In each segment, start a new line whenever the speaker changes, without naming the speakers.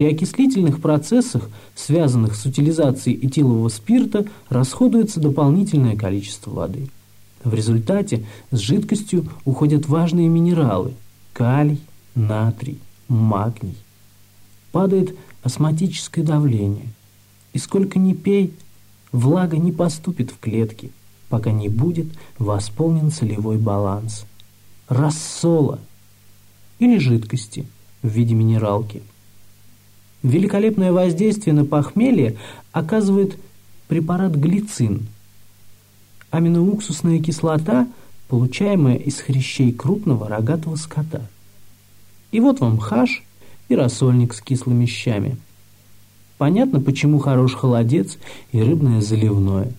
При окислительных процессах, связанных с утилизацией этилового спирта, расходуется дополнительное количество воды. В результате с жидкостью уходят важные минералы – калий, натрий, магний. Падает астматическое давление. И сколько ни пей, влага не поступит в клетки, пока не будет восполнен солевой баланс. Рассола или жидкости в виде минералки – Великолепное воздействие на похмелье оказывает препарат глицин. Аминоуксусная кислота, получаемая из хрящей крупного рогатого скота. И вот вам хаш и рассольник с кислыми щами. Понятно, почему хорош холодец и рыбное заливное.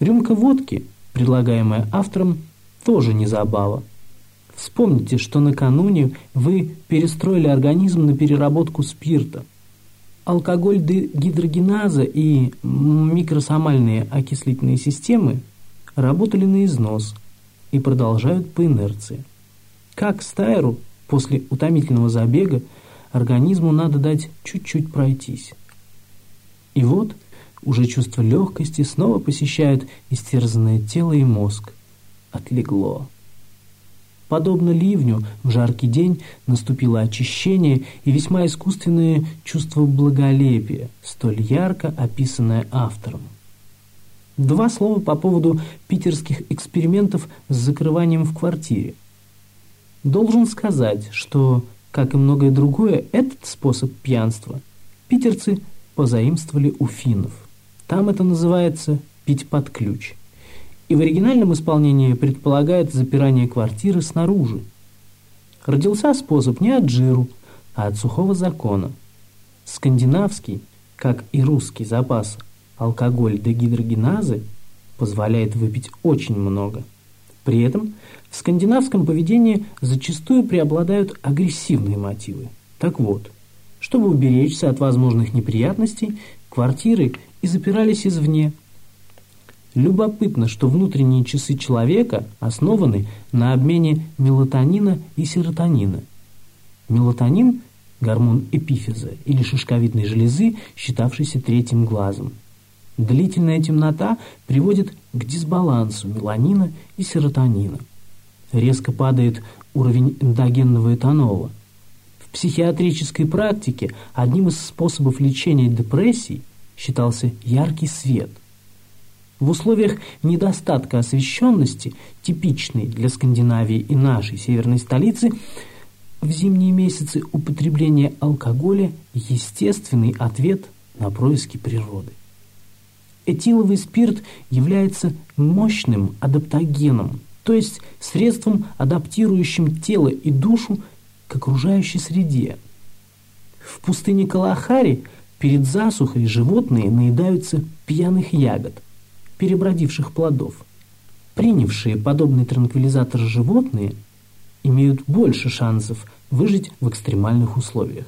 Рюмка водки, предлагаемая автором, тоже не забава. Вспомните, что накануне вы перестроили организм на переработку спирта. Алкоголь гидрогеназа и микросомальные окислительные системы работали на износ и продолжают по инерции. Как стайру после утомительного забега организму надо дать чуть-чуть пройтись. И вот уже чувство легкости снова посещает истерзанное тело и мозг. Отлегло. Подобно ливню, в жаркий день наступило очищение и весьма искусственное чувство благолепия, столь ярко описанное автором. Два слова по поводу питерских экспериментов с закрыванием в квартире. Должен сказать, что, как и многое другое, этот способ пьянства питерцы позаимствовали у финнов. Там это называется «пить под ключ» и в оригинальном исполнении предполагает запирание квартиры снаружи. Родился способ не от жиру, а от сухого закона. Скандинавский, как и русский запас алкоголь дегидрогеназы позволяет выпить очень много. При этом в скандинавском поведении зачастую преобладают агрессивные мотивы. Так вот, чтобы уберечься от возможных неприятностей, квартиры и запирались извне – Любопытно, что внутренние часы человека основаны на обмене мелатонина и серотонина. Мелатонин – гормон эпифиза или шишковидной железы, считавшийся третьим глазом. Длительная темнота приводит к дисбалансу меланина и серотонина. Резко падает уровень эндогенного этанола. В психиатрической практике одним из способов лечения депрессий считался яркий свет – в условиях недостатка освещенности, типичной для Скандинавии и нашей северной столицы, в зимние месяцы употребление алкоголя – естественный ответ на происки природы. Этиловый спирт является мощным адаптогеном, то есть средством, адаптирующим тело и душу к окружающей среде. В пустыне Калахари перед засухой животные наедаются пьяных ягод – перебродивших плодов. Принявшие подобный транквилизатор животные имеют больше шансов выжить в экстремальных условиях.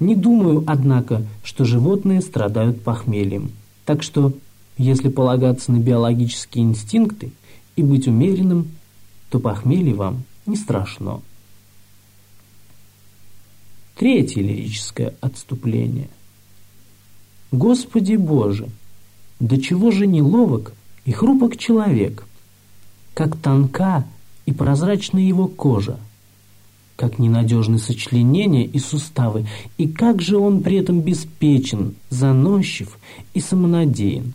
Не думаю, однако, что животные страдают похмельем. Так что, если полагаться на биологические инстинкты и быть умеренным, то похмелье вам не страшно. Третье лирическое отступление. Господи Боже! До чего же неловок и хрупок человек, как тонка и прозрачна его кожа, как ненадежны сочленения и суставы, и как же он при этом беспечен, заносчив и самонадеян.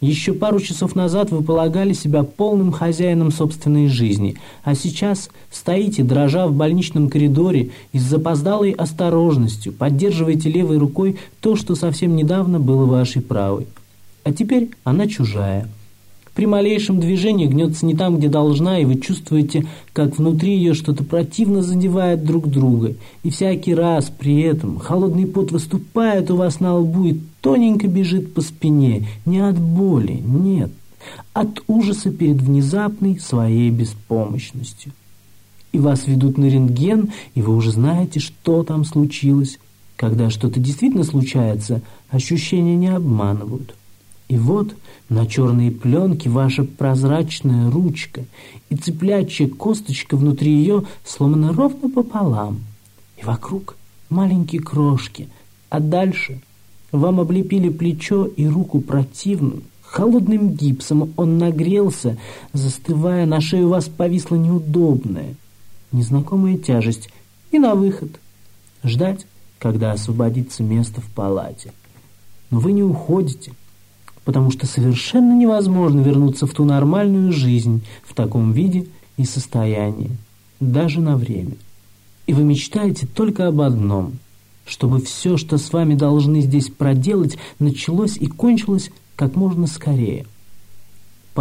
Еще пару часов назад вы полагали себя полным хозяином собственной жизни, а сейчас стоите, дрожа в больничном коридоре и с запоздалой осторожностью поддерживаете левой рукой то, что совсем недавно было вашей правой – а теперь она чужая. При малейшем движении гнется не там, где должна, и вы чувствуете, как внутри ее что-то противно задевает друг друга. И всякий раз при этом холодный пот выступает у вас на лбу и тоненько бежит по спине. Не от боли, нет, от ужаса перед внезапной своей беспомощностью. И вас ведут на рентген, и вы уже знаете, что там случилось. Когда что-то действительно случается, ощущения не обманывают. И вот на черной пленке ваша прозрачная ручка, и цыплячья косточка внутри ее сломана ровно пополам. И вокруг маленькие крошки, а дальше вам облепили плечо и руку противным, холодным гипсом. Он нагрелся, застывая, на шею вас повисла неудобная, незнакомая тяжесть. И на выход. Ждать, когда освободится место в палате. Но вы не уходите, потому что совершенно невозможно вернуться в ту нормальную жизнь в таком виде и состоянии, даже на время. И вы мечтаете только об одном – чтобы все, что с вами должны здесь проделать, началось и кончилось как можно скорее –